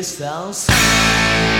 distance.